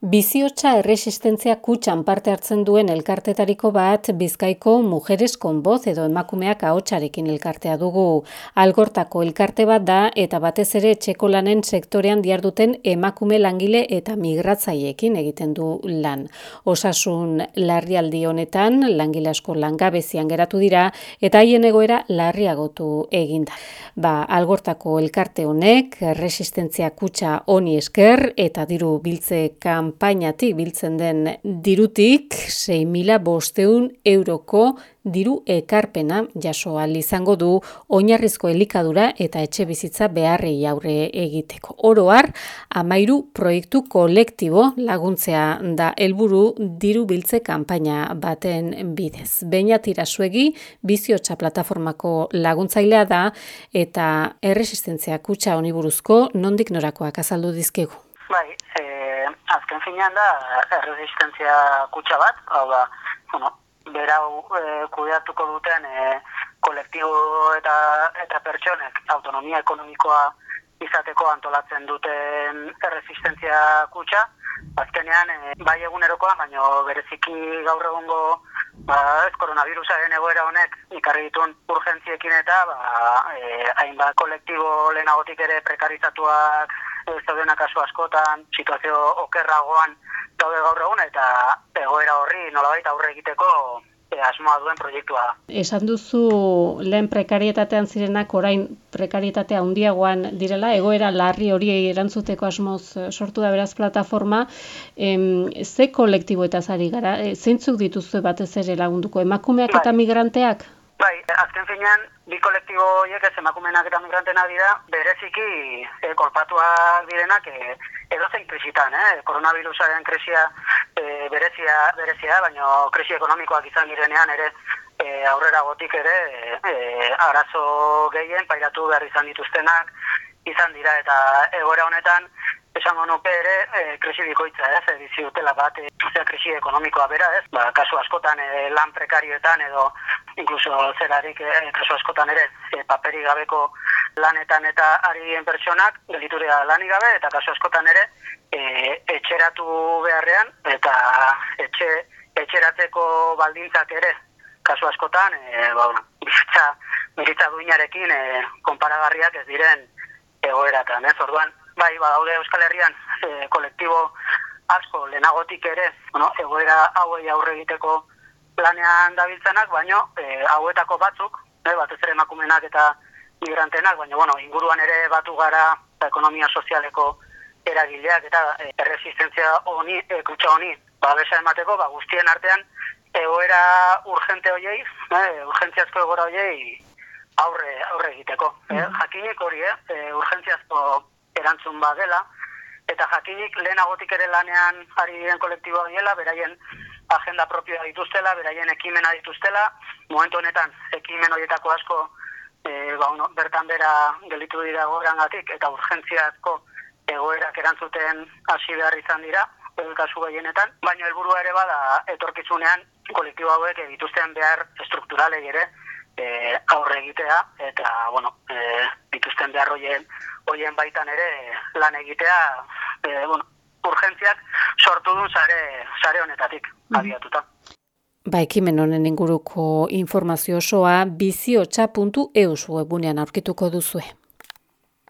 Biziotza erresistentzia kutxan parte hartzen duen elkartetariko bat Bizkaiko Mujeres con Voz edo emakumeak ahotsarekin elkartea dugu. Algortako elkarte bat da eta batez ere etxeko lanen sektorean diarduten emakume langile eta migratzaiekin egiten du lan. Osasun larrialdi honetan langile asko langabezian geratu dira eta haien egoera larriagotu eginda. Ba, Algortako elkarte honek erresistentzia kutxa honi esker eta diru biltze kanpainatik biltzen den dirutik 6.000 bosteun euroko diru ekarpena jaso izango du oinarrizko elikadura eta etxe bizitza beharrei aurre egiteko. Oroar, amairu proiektu kolektibo laguntzea da helburu diru biltze kanpaina baten bidez. Beina tirasuegi biziotxa plataformako laguntzailea da eta erresistentzia kutsa oniburuzko nondik norakoak azaldu dizkegu. Bai, azken finean da erresistentzia kutsa bat, hau da, bueno, berau e, kudeatuko duten e, kolektibo eta, eta pertsonek autonomia ekonomikoa izateko antolatzen duten erresistentzia kutsa, azkenean e, bai egunerokoa, baina bereziki gaur egungo ba, ez koronavirusaren egoera honek ikarri ditun urgentziekin eta ba, e, hainbat kolektibo lehenagotik ere prekarizatuak zaudena kasu askotan, situazio okerragoan daude gaur egun, eta egoera horri nolabait aurre egiteko e, asmoa duen proiektua. Esan duzu lehen prekarietatean zirenak orain prekarietatea handiagoan direla, egoera larri hori erantzuteko asmoz eh, sortu da beraz plataforma, em, ze kolektibo eta zari gara, e, zeintzuk dituzue batez ere lagunduko, emakumeak eta bai. migranteak? Azken finean, bi kolektibo horiek ez emakumenak eta migrantena dira, bereziki e, kolpatuak direnak e, edo zein krisitan, eh? koronavirusaren krisia e, berezia, berezia, baina krisi ekonomikoak izan direnean ere e, aurrera gotik ere e, arazo gehien pairatu behar izan dituztenak izan dira eta egoera honetan esango nuke ere e, krisi bikoitza, ez, e, bizi dutela bat, e, krisi ekonomikoa bera, ez, ba, kasu askotan e, lan prekarioetan edo inkluso zerarik e, kasu askotan ere e, paperi gabeko lanetan eta arien pertsonak geliturea lanik gabe eta kasu askotan ere e, etxeratu beharrean eta etxe etxeratzeko baldintzak ere kasu askotan e, ba, bizitza, bizitza duinarekin e, konparagarriak ez diren egoeratan, ez, orduan bai, ba, daude Euskal Herrian e, kolektibo asko lehenagotik ere, bueno, egoera hauei aurre egiteko planean dabiltzanak, baino e, hauetako batzuk, e, batez ere emakumenak eta migrantenak, baina bueno, inguruan ere batu gara ekonomia sozialeko eragileak eta e, erresistentzia honi, e, kutsa honi, ba, besa emateko, ba, guztien artean, egoera urgente hoiei, e, urgentziazko egoera hoiei aurre, aurre egiteko. Mm -hmm. jakinik hori, eh, urgentziazko erantzun badela, eta jakinik lehenagotik ere lanean ari diren kolektiboa diela, beraien agenda propioa dituztela, beraien ekimena dituztela, momentu honetan ekimen horietako asko e, ba, uno, bertan bera gelitu dira gatik, eta urgentziazko egoerak erantzuten hasi behar izan dira, kasu gehienetan, baina helburua ere bada etorkizunean kolektibo hauek dituzten behar strukturalei ere e, aurre egitea, eta, bueno, e, dituzten behar hoien hoien baitan ere lan egitea, e, bueno, urgentziak sortu du sare, sare honetatik mm. abiatuta. Ba, ekimen honen inguruko informazio osoa biziotxa.eus webunean aurkituko duzue.